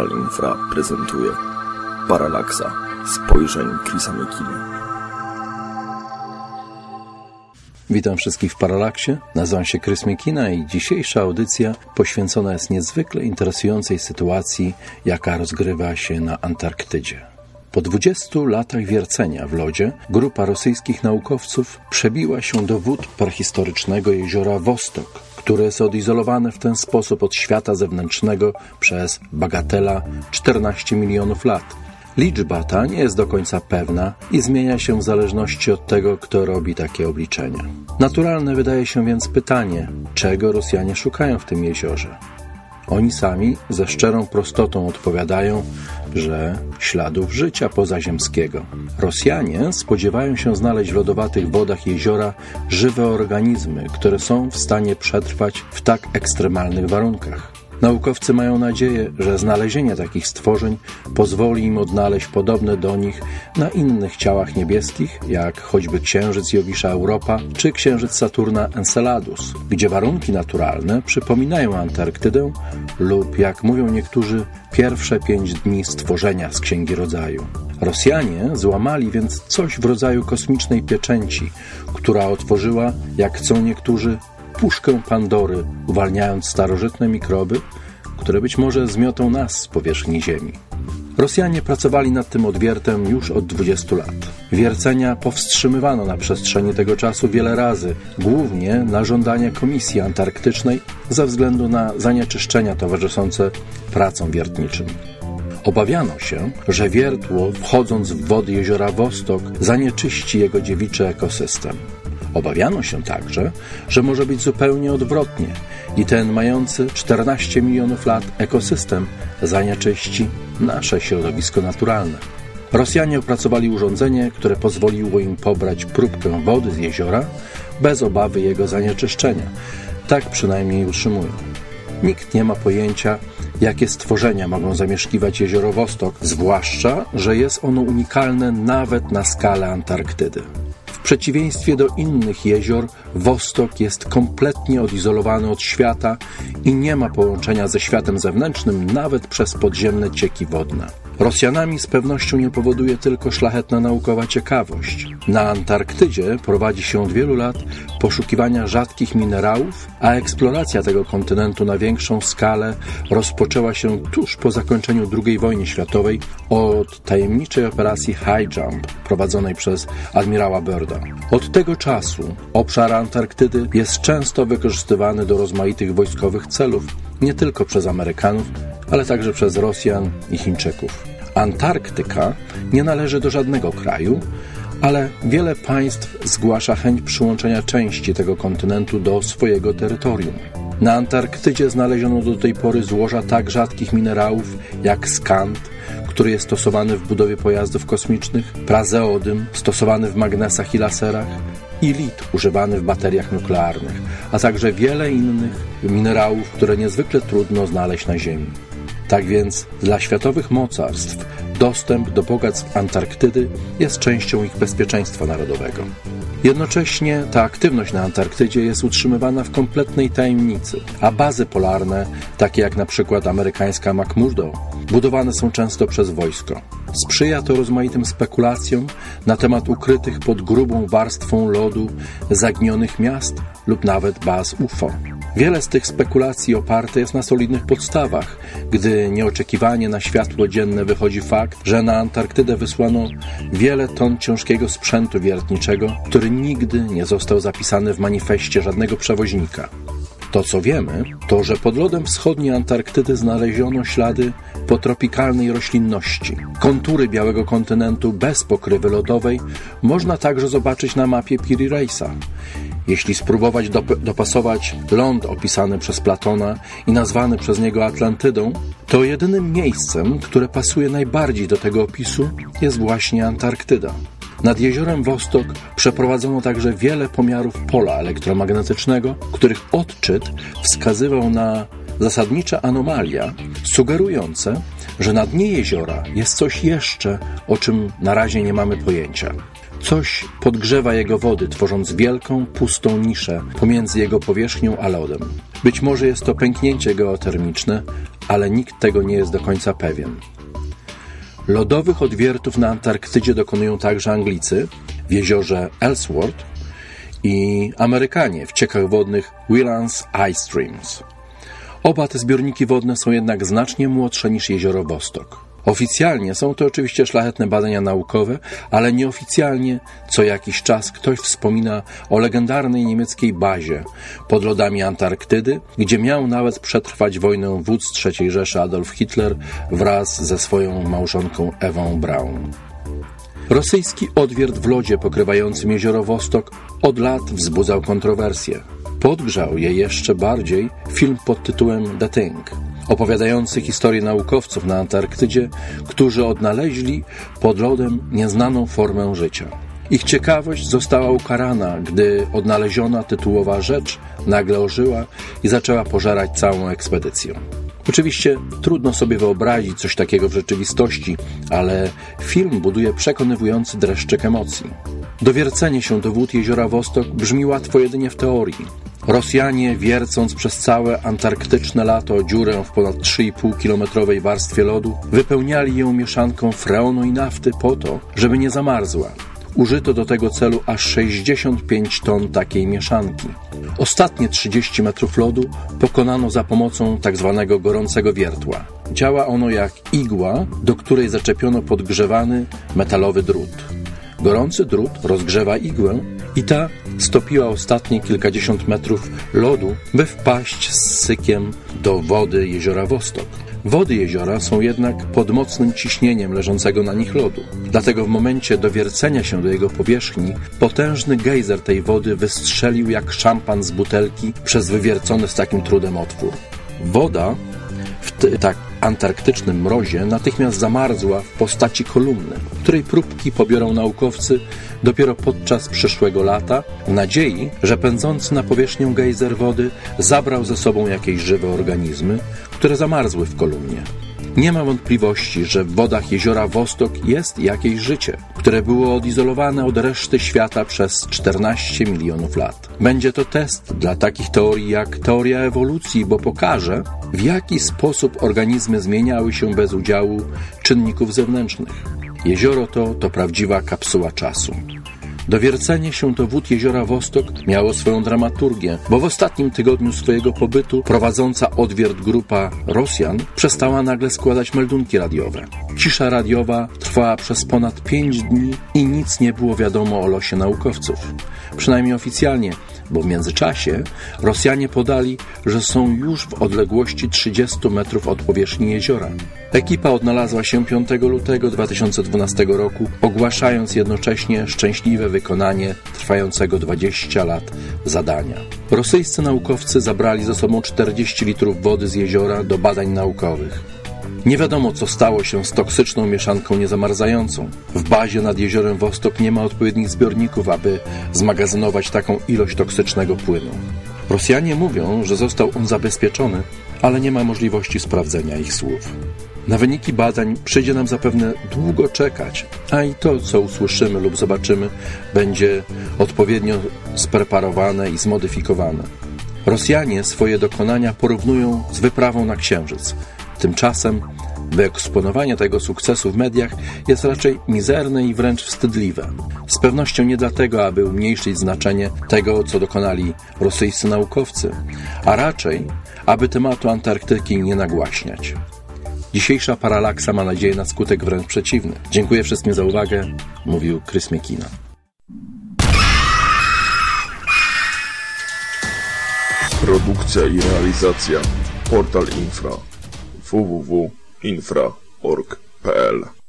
Portal Infra prezentuje Paralaksa spojrzeń Chrisa Mekina. Witam wszystkich w Paralaksie. Nazywam się Chris Mekina i dzisiejsza audycja poświęcona jest niezwykle interesującej sytuacji, jaka rozgrywa się na Antarktydzie. Po 20 latach wiercenia w lodzie grupa rosyjskich naukowców przebiła się do wód prehistorycznego jeziora Wostok, które jest odizolowane w ten sposób od świata zewnętrznego przez bagatela 14 milionów lat. Liczba ta nie jest do końca pewna i zmienia się w zależności od tego, kto robi takie obliczenia. Naturalne wydaje się więc pytanie, czego Rosjanie szukają w tym jeziorze. Oni sami ze szczerą prostotą odpowiadają, że śladów życia pozaziemskiego. Rosjanie spodziewają się znaleźć w lodowatych wodach jeziora żywe organizmy, które są w stanie przetrwać w tak ekstremalnych warunkach. Naukowcy mają nadzieję, że znalezienie takich stworzeń pozwoli im odnaleźć podobne do nich na innych ciałach niebieskich, jak choćby Księżyc Jowisza Europa czy Księżyc Saturna Enceladus, gdzie warunki naturalne przypominają Antarktydę lub, jak mówią niektórzy, pierwsze pięć dni stworzenia z Księgi Rodzaju. Rosjanie złamali więc coś w rodzaju kosmicznej pieczęci, która otworzyła, jak chcą niektórzy, puszkę Pandory, uwalniając starożytne mikroby, które być może zmiotą nas z powierzchni Ziemi. Rosjanie pracowali nad tym odwiertem już od 20 lat. Wiercenia powstrzymywano na przestrzeni tego czasu wiele razy, głównie na żądanie Komisji Antarktycznej ze względu na zanieczyszczenia towarzyszące pracom wiertniczym. Obawiano się, że wiertło, wchodząc w wody jeziora Wostok, zanieczyści jego dziewiczy ekosystem. Obawiano się także, że może być zupełnie odwrotnie i ten mający 14 milionów lat ekosystem zanieczyści nasze środowisko naturalne. Rosjanie opracowali urządzenie, które pozwoliło im pobrać próbkę wody z jeziora bez obawy jego zanieczyszczenia. Tak przynajmniej utrzymują. Nikt nie ma pojęcia, jakie stworzenia mogą zamieszkiwać jezioro Wostok, zwłaszcza, że jest ono unikalne nawet na skalę Antarktydy. W przeciwieństwie do innych jezior, Wostok jest kompletnie odizolowany od świata i nie ma połączenia ze światem zewnętrznym nawet przez podziemne cieki wodne. Rosjanami z pewnością nie powoduje tylko szlachetna naukowa ciekawość. Na Antarktydzie prowadzi się od wielu lat poszukiwania rzadkich minerałów, a eksploracja tego kontynentu na większą skalę rozpoczęła się tuż po zakończeniu II wojny światowej od tajemniczej operacji High Jump prowadzonej przez admirała Birda. Od tego czasu obszar Antarktydy jest często wykorzystywany do rozmaitych wojskowych celów, nie tylko przez Amerykanów, ale także przez Rosjan i Chińczyków. Antarktyka nie należy do żadnego kraju, ale wiele państw zgłasza chęć przyłączenia części tego kontynentu do swojego terytorium. Na Antarktydzie znaleziono do tej pory złoża tak rzadkich minerałów jak skant, który jest stosowany w budowie pojazdów kosmicznych, prazeodym, stosowany w magnesach i laserach, i lit używany w bateriach nuklearnych, a także wiele innych minerałów, które niezwykle trudno znaleźć na Ziemi. Tak więc dla światowych mocarstw dostęp do bogactw Antarktydy jest częścią ich bezpieczeństwa narodowego. Jednocześnie ta aktywność na Antarktydzie jest utrzymywana w kompletnej tajemnicy, a bazy polarne, takie jak na przykład amerykańska McMurdo, budowane są często przez wojsko. Sprzyja to rozmaitym spekulacjom na temat ukrytych pod grubą warstwą lodu zaginionych miast lub nawet baz UFO. Wiele z tych spekulacji oparte jest na solidnych podstawach, gdy nieoczekiwanie na światło dzienne wychodzi fakt, że na Antarktydę wysłano wiele ton ciężkiego sprzętu wiertniczego, który nigdy nie został zapisany w manifestie żadnego przewoźnika. To, co wiemy, to, że pod lodem wschodniej Antarktydy znaleziono ślady potropikalnej roślinności. Kontury białego kontynentu bez pokrywy lodowej można także zobaczyć na mapie Piri Reisa. Jeśli spróbować dop dopasować ląd opisany przez Platona i nazwany przez niego Atlantydą, to jedynym miejscem, które pasuje najbardziej do tego opisu, jest właśnie Antarktyda. Nad jeziorem Wostok przeprowadzono także wiele pomiarów pola elektromagnetycznego, których odczyt wskazywał na zasadnicze anomalia, sugerujące, że na dnie jeziora jest coś jeszcze, o czym na razie nie mamy pojęcia. Coś podgrzewa jego wody, tworząc wielką, pustą niszę pomiędzy jego powierzchnią a lodem. Być może jest to pęknięcie geotermiczne, ale nikt tego nie jest do końca pewien. Lodowych odwiertów na Antarktydzie dokonują także Anglicy w jeziorze Ellsworth i Amerykanie w ciekach wodnych Willands Ice Streams. Oba te zbiorniki wodne są jednak znacznie młodsze niż jezioro Wostok. Oficjalnie są to oczywiście szlachetne badania naukowe, ale nieoficjalnie co jakiś czas ktoś wspomina o legendarnej niemieckiej bazie pod lodami Antarktydy, gdzie miał nawet przetrwać wojnę wódz III Rzeszy Adolf Hitler wraz ze swoją małżonką Ewą Braun. Rosyjski odwiert w lodzie pokrywającym jezioro Wostok od lat wzbudzał kontrowersje. Podgrzał je jeszcze bardziej film pod tytułem The Thing, opowiadający historię naukowców na Antarktydzie, którzy odnaleźli pod lodem nieznaną formę życia. Ich ciekawość została ukarana, gdy odnaleziona tytułowa rzecz nagle ożyła i zaczęła pożerać całą ekspedycję. Oczywiście trudno sobie wyobrazić coś takiego w rzeczywistości, ale film buduje przekonywujący dreszczyk emocji. Dowiercenie się do wód jeziora Wostok brzmi łatwo jedynie w teorii. Rosjanie, wiercąc przez całe antarktyczne lato dziurę w ponad 3,5-kilometrowej warstwie lodu, wypełniali ją mieszanką freonu i nafty po to, żeby nie zamarzła. Użyto do tego celu aż 65 ton takiej mieszanki. Ostatnie 30 metrów lodu pokonano za pomocą tzw. Tak gorącego wiertła. Działa ono jak igła, do której zaczepiono podgrzewany metalowy drut. Gorący drut rozgrzewa igłę i ta stopiła ostatnie kilkadziesiąt metrów lodu, by wpaść z sykiem do wody jeziora Wostok. Wody jeziora są jednak pod mocnym ciśnieniem leżącego na nich lodu. Dlatego w momencie dowiercenia się do jego powierzchni potężny gejzer tej wody wystrzelił jak szampan z butelki przez wywiercony z takim trudem otwór. Woda w tak antarktycznym mrozie natychmiast zamarzła w postaci kolumny, której próbki pobiorą naukowcy dopiero podczas przyszłego lata, w nadziei, że pędzący na powierzchnię gejzer wody zabrał ze sobą jakieś żywe organizmy, które zamarzły w kolumnie. Nie ma wątpliwości, że w wodach jeziora Wostok jest jakieś życie, które było odizolowane od reszty świata przez 14 milionów lat. Będzie to test dla takich teorii jak teoria ewolucji, bo pokaże, w jaki sposób organizmy zmieniały się bez udziału czynników zewnętrznych. Jezioro to to prawdziwa kapsuła czasu. Dowiercenie się do wód jeziora Wostok miało swoją dramaturgię, bo w ostatnim tygodniu swojego pobytu prowadząca odwiert grupa Rosjan przestała nagle składać meldunki radiowe. Cisza radiowa trwała przez ponad pięć dni i nic nie było wiadomo o losie naukowców. Przynajmniej oficjalnie, bo w międzyczasie Rosjanie podali, że są już w odległości 30 metrów od powierzchni jeziora. Ekipa odnalazła się 5 lutego 2012 roku, ogłaszając jednocześnie szczęśliwe wykonanie trwającego 20 lat zadania. Rosyjscy naukowcy zabrali ze sobą 40 litrów wody z jeziora do badań naukowych. Nie wiadomo, co stało się z toksyczną mieszanką niezamarzającą. W bazie nad jeziorem Wostok nie ma odpowiednich zbiorników, aby zmagazynować taką ilość toksycznego płynu. Rosjanie mówią, że został on zabezpieczony, ale nie ma możliwości sprawdzenia ich słów. Na wyniki badań przyjdzie nam zapewne długo czekać, a i to, co usłyszymy lub zobaczymy, będzie odpowiednio spreparowane i zmodyfikowane. Rosjanie swoje dokonania porównują z wyprawą na Księżyc. Tymczasem wyeksponowanie tego sukcesu w mediach jest raczej mizerne i wręcz wstydliwe. Z pewnością nie dlatego, aby umniejszyć znaczenie tego, co dokonali rosyjscy naukowcy, a raczej, aby tematu Antarktyki nie nagłaśniać. Dzisiejsza paralaksa ma nadzieję na skutek wręcz przeciwny. Dziękuję wszystkim za uwagę, mówił Krys Miekina. Produkcja i realizacja Portal Infra www.infra.org.pl